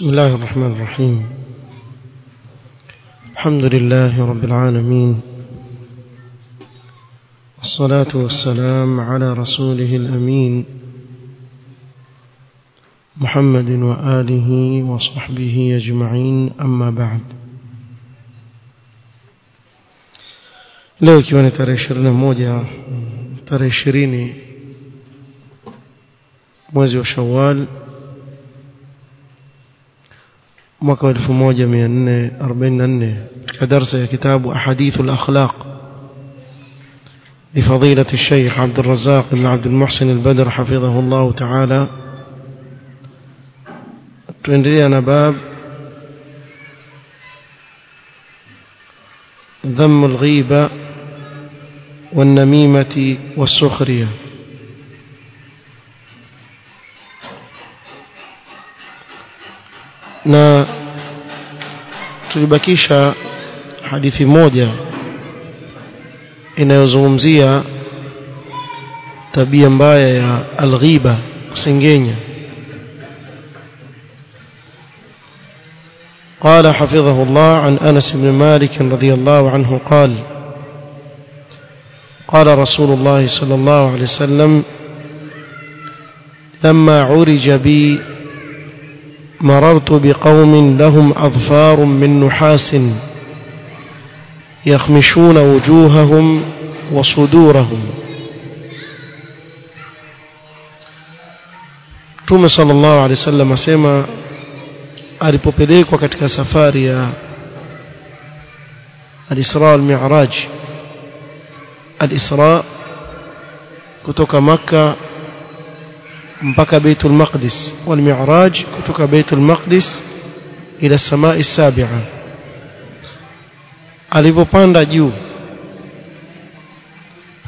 بسم الله الرحمن الرحيم. الحمد لله رب العالمين. والصلاة والسلام على رسوله الأمين. محمد وآله وصحبه أجمعين. أما بعد. leo ikiwa ni tarehe ishirini na moja wa shawal mwaka 1444 من darasa ya كتاب أحاديث الأخلاق لفضيلة الشيخ عبد الرزاق بن عبد المحسن البدر حفظه الله تعالى tuendelea باب ذم الغيبة والنميمة والسخرية na tulibakisha hadithi moja inayozungumzia tabia mbaya ya alghiba kusengenya. قال حفظه الله عن أنس بن مالك رضي الله عنه قال قال رسول الله صلى الله عليه وسلم لما عرج بي مررت بقوم لهم أظفار من نحاس يخمشون وجوههم وصدورهم. ثم صلى الله عليه وسلم سيما أريبو بديك وكتك سفاري الإسراء المعراج الإسراء كتك مكة mpaka Baitul Maqdis wal-Mi'raj kutoka Baitul Maqdis ila samai sabi'a. Alipopanda juu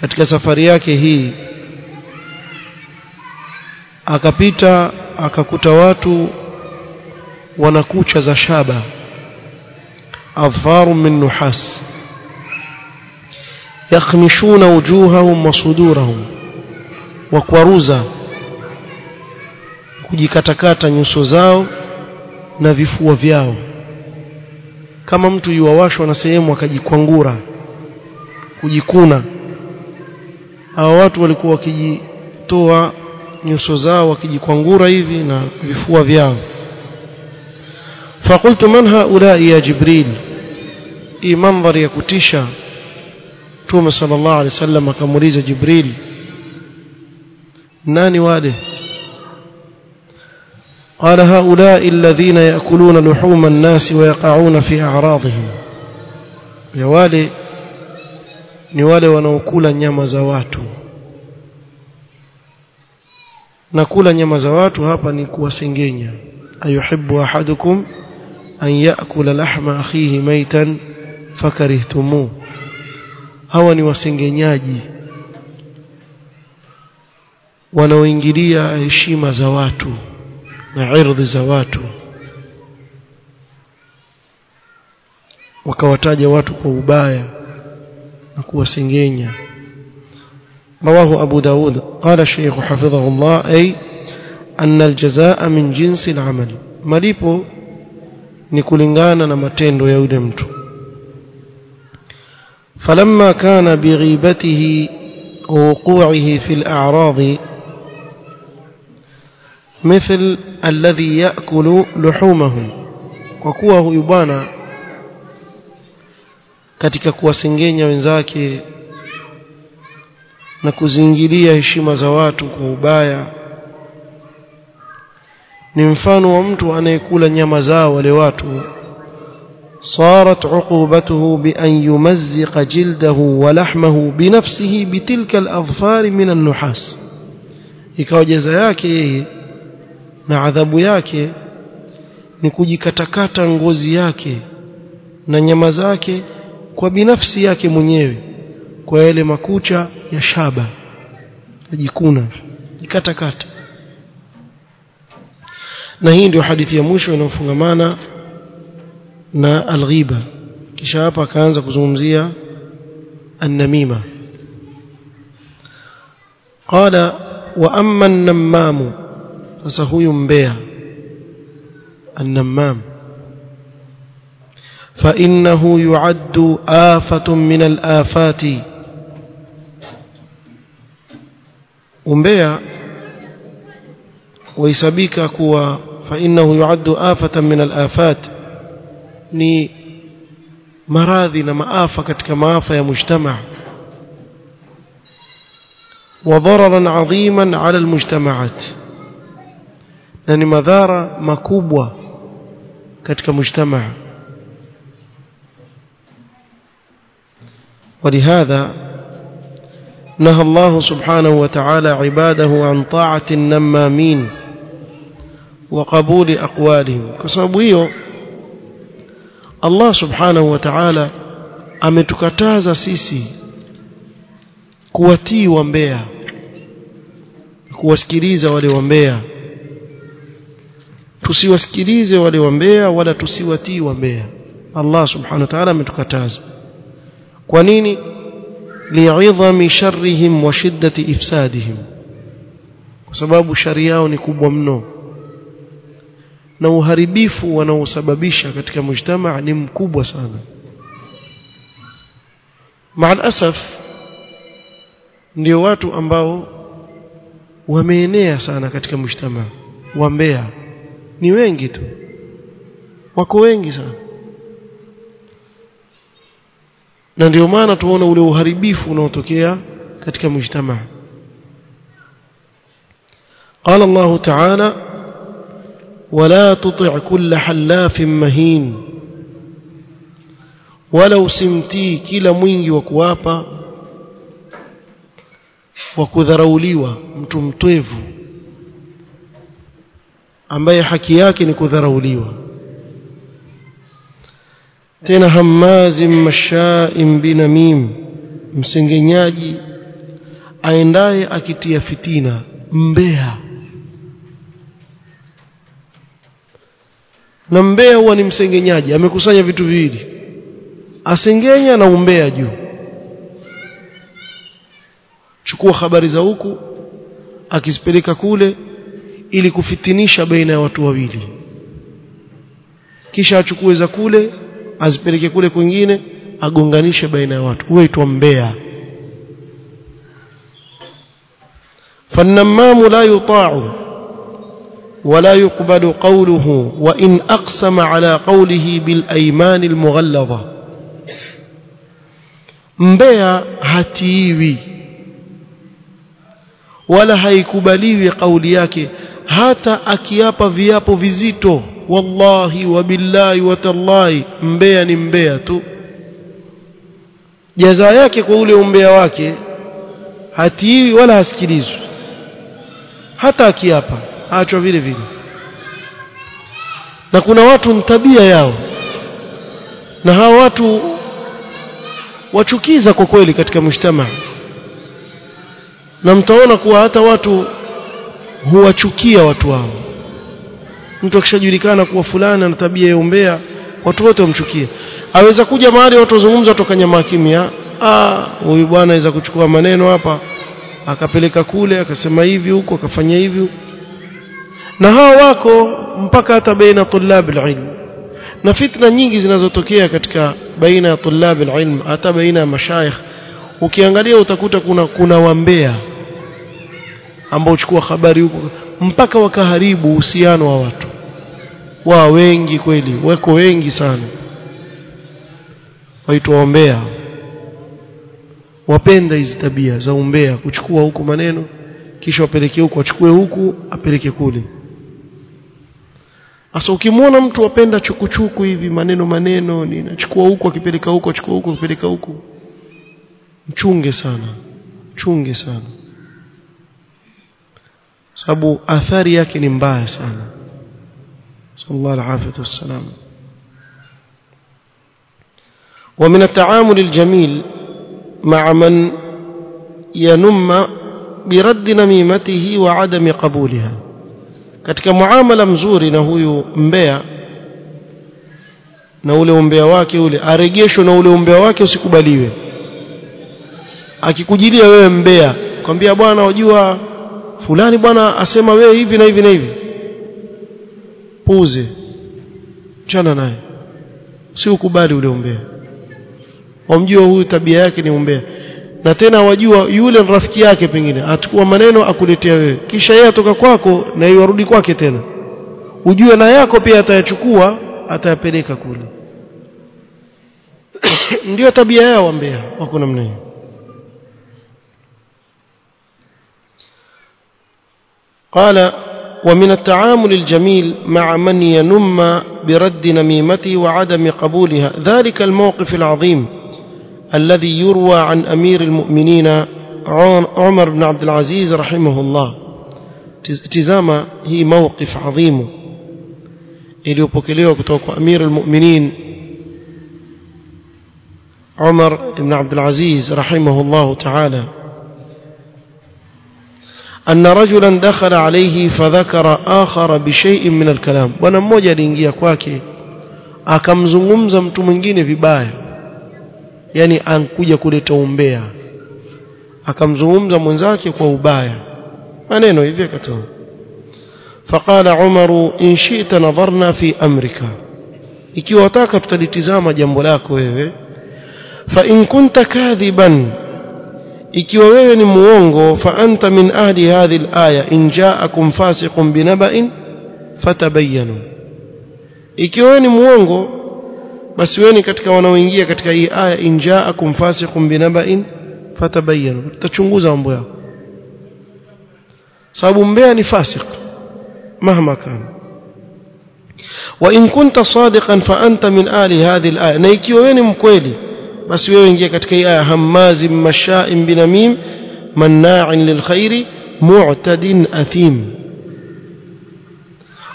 katika safari yake hii akapita akakuta watu wana kucha za shaba adfaru min nuhas yakhmishuna wujuhahum wa sudurahum wa kwaruza kujikatakata nyuso zao na vifua vyao kama mtu yuwawashwa na sehemu akajikwangura kujikuna hawa watu walikuwa wakijitoa nyuso zao wakijikwangura hivi na vifua vyao فقلت من هؤلاء يا جبريل اي منظر ya kutisha Mtume sallallahu alaihi wasallam akamuuliza Jibril nani wale قال هؤلاء الذين يأكلون لحوم الناس ويقعون في أعراضهم ya wale ni wale wanaokula nyama za watu na kula nyama za watu hapa ni kuwasengenya ayuhibbu ahadukum an yaakula lahma akhihi maitan fakarihtumuh hawa ni wasengenyaji wanaoingilia heshima za watu Na irdhi za watu wakawataja watu kwa ubaya na kuwasengenya. رواه أبو داود قال الشيخ حفظه الله أي أن الجزاء من جنس العمل مليبو نكولنغانا نمتندو يودمت فلما كان بغيبته ووقوعه في الأعراض مثل الذي يأكل لحومهم وكوه يبانا katika kuwasengenya wenzake na kuzingilia heshima za watu kwa ubaya ni mfano wa mtu anayekula nyama zao wale watu صارت عقوبته بأن يمزق جلده ولحمه بنفسه بتلك الأظفار من النحاس ikawa jaza yake yeye na adhabu yake ni kujikatakata ngozi yake na nyama zake kwa binafsi yake mwenyewe kwa yale makucha ya shaba ajikuna jikatakata. Na hii ndio hadithi ya mwisho inayofungamana na alghiba. Kisha hapa akaanza kuzungumzia annamima. Qala wa amma an-nammamu sasa huyu mbea annamam fa innahu yu'addu afatun min al-afati umbea waisabika kuwa fa innahu yu'addu afatan min al-afat ni maradhi na maafa katika maafa ya mujtamaa وضررا عظيما على المجتمعات na ni madhara makubwa katika mujtama ولهذا نهى الله سبحانه وتعالى عباده عن طاعة النمامين وقبول أقوالهم كسبب hiyo Allah subhanahu wa ta'ala ametukataza sisi kuwatii wambea kuwasikiliza wale wambea tusiwasikilize wale wambea wala tusiwatii wambea Allah subhanahu wa ta'ala ametukataza. Kwa nini? Li'idhami sharrihim wa shiddati ifsadihim. Kwa sababu shari yao ni kubwa mno. Na uharibifu wanaosababisha katika mujtamaa ni mkubwa sana. Maal asaf ndio watu ambao wameenea sana katika mujtamaa wambea ni wengi tu wako wengi sana na ndio maana tuona ule uharibifu unaotokea katika mujtamaa قال الله تعالى ولا تطع كل حلاف مهين ولو سمتي كلا mwingi wa kuwapa wa kudharauliwa mtu mtwevu ambaye haki yake ni kudharauliwa. Tena hamazi mashaim binamim msengenyaji aendaye akitia fitina mbea. Na mbea huwa ni msengenyaji amekusanya vitu viwili. Asengenya na umbea juu. Chukua habari za huku akizipeleka kule ili kufitinisha baina ya watu wawili kisha achukue za kule azipeleke kule kwingine agonganishe baina ya watu huitwa mbea فالنمام لا يطاع ولا يقبل قوله وإن أقسم على قوله بالأيمان المغلظة mbea hatiwi wala haikubaliwi kauli yake hata akiapa viapo vizito. Wallahi wa wabillahi watallahi mbea ni mbea tu. Jaza yake kwa ule umbea wake hatiwi wala hasikilizwi. Hata akiapa achwa vile vile. Na kuna watu mtabia yao. Na hawa watu wachukiza kwa kweli katika mshtama na mtaona kuwa hata watu huwachukia watu wao mtu akishajulikana kuwa fulani ana tabia ya umbea watu wote wamchukie. Aweza kuja mahali watu wazungumza toka nyama kimya ah huyu bwana aweza kuchukua maneno hapa. Akapeleka kule akasema hivi huko akafanya hivi na hao wako mpaka hata baina tulab alilm na fitna nyingi zinazotokea katika baina ya tulab alilm hata baina ya mashayikh ukiangalia utakuta kuna kuna wambea ambao chukua habari huko mpaka wakaharibu uhusiano wa watu. Wa wengi kweli wako wengi sana. Waitwa wambea wapenda hizi tabia za umbea kuchukua huku maneno kisha wapeleke huku achukue huku apeleke kule. Asa ukimwona mtu apenda chukuchuku hivi maneno maneno ninachukua huku akipeleka huku achukua huku akipeleka huku. Mchunge sana mchunge sana sababu athari yake ni mbaya sana sallallahu alaihi wasallam ومن التعامل الجميل مع من ينم برد نميمته وعدم قبولها katika muamala mzuri na huyu mbea na ule umbea wake ule aregeshwe na ule umbea wake usikubaliwe akikujilia wewe mbea kwambia bwana wajua fulani bwana asema wewe hivi na hivi na hivi. Puuze. Chana naye. Si ukubali ule umbea wamjua huyu tabia yake ni umbea. Na tena wajua yule rafiki yake pengine. Atakuwa maneno akuletea wewe. Kisha yeye atoka kwako na yeye arudi kwake tena. Ujue na yako pia atayachukua atayapeleka kule. Ndio tabia yao wambea wako namna hiyo قال ومن التعامل الجميل مع من ينم برد نميمته وعدم قبولها. ذلك الموقف العظيم الذي يروى عن أمير المؤمنين عمر بن عبد العزيز رحمه الله. تزama hii موقف عظيم. iliyopokelewa kutoka kwa Amir al-Mu'minin Umar ibn Abdul Aziz rahimahullah ta'ala أن رجلا دخل عليه فذكر آخر بشيء من الكلام bwana mmoja aliingia kwake akamzungumza mtu mwingine vibaya yani ankuja kuleta umbea akamzungumza mwenzake kwa ubaya maneno hivi akatoa فقال عمر إن شئت نظرنا في أمرك ikiwa wataka tutalitizama jambo lako wewe fa in kunta kadhiban ikiwa wewe ni muongo fa anta min ahli hadhi alaya in ja'akum fasiqun binaba'in fatabayyanu. Ikiwa wewe ni muongo basi wewe ni katika wanaoingia katika hii aya in ja'akum fasiqun binaba'in fatabayyanu. Utachunguza mambo yako. Sababu mbea ni fasiq mahma kana. Wa in kunta sadiqan fa anta min ahli hadhi alaya. Na ikiwa wewe ni mkweli basi wewe ingia katika hii aya hamazi masha'in binamim manna'in lilkhairi mu'tadin athim.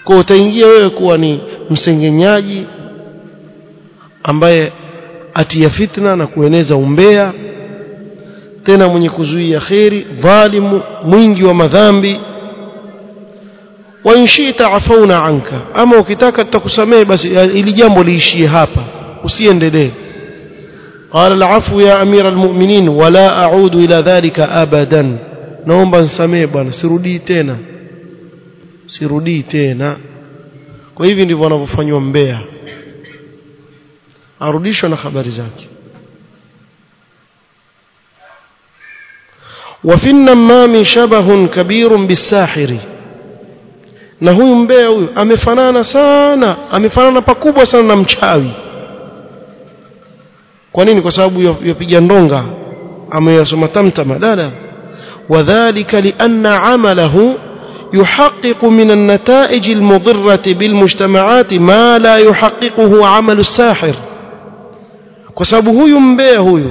Kwa utaingia wewe kuwa ni msengenyaji ambaye atia fitna na kueneza umbea tena mwenye kuzuia kheri dhalimu mwingi wa madhambi. Wa inshita afauna anka. Ama ukitaka tutakusamehe basi ili jambo liishie hapa usiendelee قال العفو يا أمير المؤمنين ولا أعود إلى ذلك أبدا naomba nisamee bwana sirudii tena sirudii tena kwa hivi ndivyo wanavyofanywa mbea arudishwa na habari zake وفي النمام شبه كبير بالساحر na huyu mbea huyu amefanana sana amefanana pakubwa sana na mchawi kwa nini kwa sababu yapiga ndonga ameyasoma tamtama dada wadhālika lianna amalahu يحقق من النتائج المضرة بالمجتمعات ما لا يحققه عمل الساحر kwa sababu huyu mbea huyu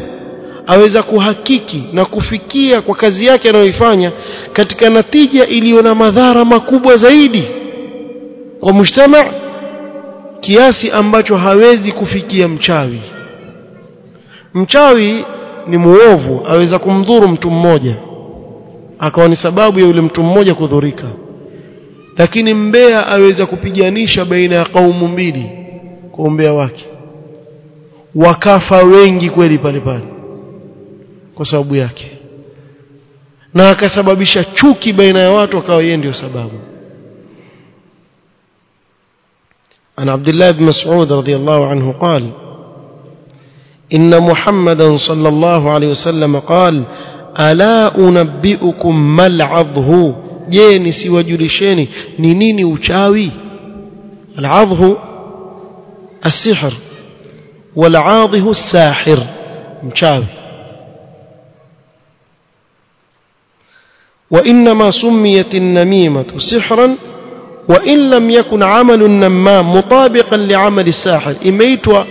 aweza kuhakiki na kufikia kwa kazi yake anayoifanya katika natija iliyo na madhara makubwa zaidi kwa mujtama kiasi ambacho hawezi kufikia mchawi mchawi ni muovu aweza kumdhuru mtu mmoja akawa ni sababu ya yule mtu mmoja kudhurika lakini mbea aweza kupiganisha baina ya kaumu mbili kwa umbea wake wakafa wengi kweli pale pale kwa sababu yake na akasababisha chuki baina ya watu akawa yeye ndio sababu عن عبد الله بن مسعود رضي الله عنه قال إن محمدا صلى الله عليه وسلم قال ألا أنبئكم ما العضه جيني سوجلشيني نينيني وشاوي. العضه السحر والعاضه الساحر مشاوي. وإنما سميت النميمة سحرا وإن لم يكن عمل النمام مطابقا لعمل الساحر. imeitwa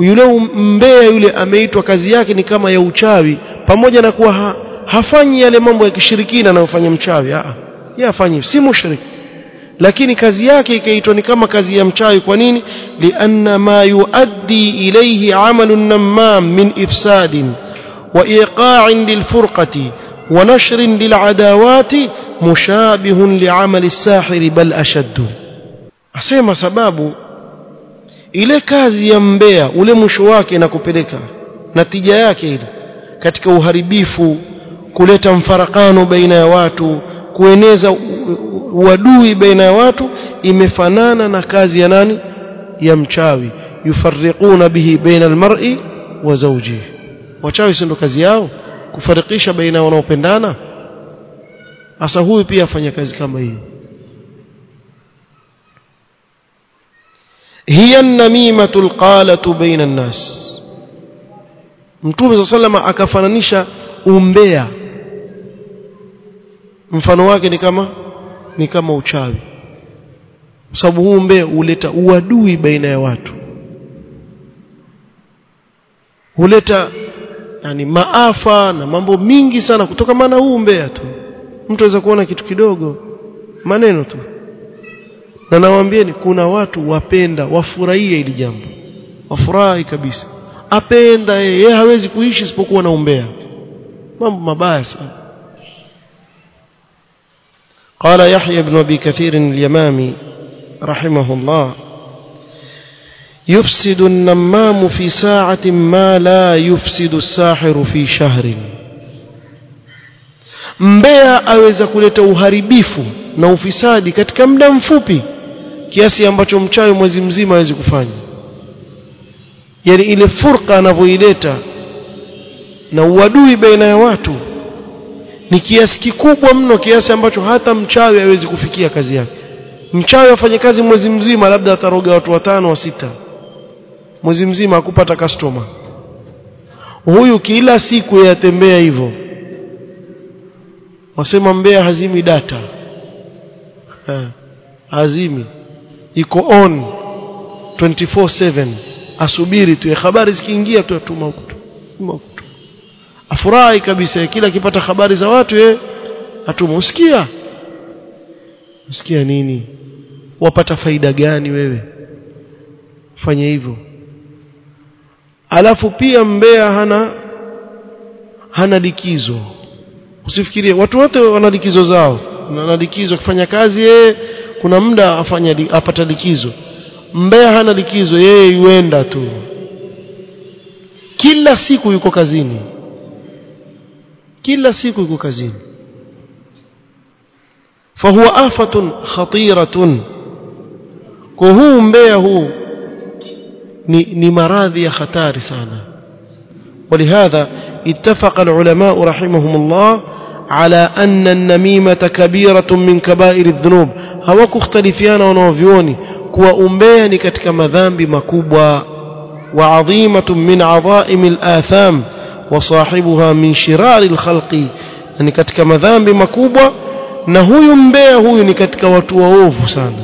yule mbea yule ameitwa kazi yake ni kama ya uchawi pamoja na kuwa ha, hafanyi yale mambo ya kishirikina anayofanya mchawi. A yeye hafanyi si mushrik. Lakini kazi yake ikaitwa ni kama kazi ya mchawi. Kwa nini? Lianna ma yuaddi ilayhi amalu namam min ifsadin wa iqa'in lilfurqati wa nashrin liladawati mushabihun liamali as-sahiri bal ashaddu. Asema sababu ile kazi ya mbea ule mwisho wake na kupeleka natija yake ile. Katika uharibifu kuleta mfarakano baina ya watu kueneza uadui baina ya watu imefanana na kazi ya nani? Ya mchawi. Yufarriquna bihi baina almar'i wa zawjihi. Wachawi si ndo kazi yao? Kufarikisha baina wanaopendana? Hasa huyu pia afanya kazi kama hiyo hiya an-namimatu al-qalatu baina an-nas Mtume sallama akafananisha umbea mfano wake ni kama ni kama uchawi sababu huu umbea huleta uadui baina ya watu huleta yani maafa na mambo mingi sana kutoka maana huu umbea tu mtu aweza kuona kitu kidogo maneno tu na nawaambieni kuna watu wapenda wafurahie hili jambo wafurahi kabisa apenda yeye hawezi kuishi isipokuwa na umbea mambo mabaya sana قال يحيى بن أبي كثير اليمامي رحمه الله يفسد النمام في ساعة ما لا يفسد الساحر في شهر mbea aweza kuleta uharibifu na ufisadi katika muda mfupi kiasi ambacho mchawi mwezi mzima hawezi kufanya. Yani ile furqa anavyoileta na uadui baina ya watu ni kiasi kikubwa mno kiasi ambacho hata mchawi hawezi kufikia kazi yake. Mchawi afanye kazi mwezi mzima labda ataroga watu watano wa sita. Mwezi mzima akupata customer. Huyu kila siku yatembea hivyo. Wasema mbea hazimi data. Ha, hazimi iko on 24/7 asubiri tu habari zikiingia tu atuma huko afurahi kabisa kila akipata habari za watu ye atuma. Usikia? Usikia nini? Wapata faida gani wewe? Fanye hivyo. Alafu pia mbea hana hana likizo. Usifikirie watu wote wana likizo zao. Na likizo kufanya kazi yeye kuna muda afanya apata likizo mbea hana likizo yeye yuenda tu kila siku yuko kazini kila siku yuko kazini fahuwa afatun khatiratun kwa huu mbea huu ni, ni maradhi ya hatari sana ولهذا اتفق العلماء رحمهم الله على أن النميمة كبيرة من كبائر الذنوب hawakukhtalifiana wanaovioni kuwa umbea ni katika madhambi makubwa. Wa adhimatu min adhaimi al-atham wa sahibuha min shirari al-khalqi ni katika madhambi makubwa na huyu mbea huyu ni katika watu waovu sana.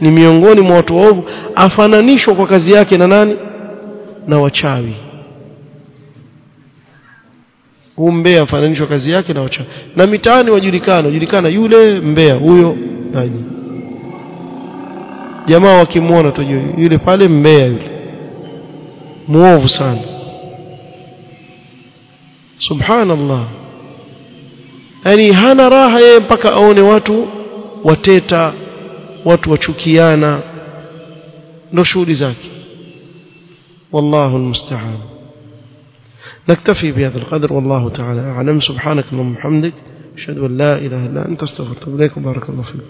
Ni miongoni mwa watu waovu. Afananishwa kwa kazi yake na nani? Na wachawi. Huu mbea afananishwa kazi yake na wachawi. Na mitaani wajulikana wajulikana yule mbea huyo. Naji jamaa wakimwona tu yule pale mbea yule muovu sana subhanallah yani hana raha yeye mpaka aone watu wateta watu wachukiana ndo shughuli zake والله المستعان نكتفي بهذا القدر والله تعالى أعلم سبحانك اللهم وبحمدك أشهد أن لا إله إلا أنت استغفرك إليك بارك الله فيك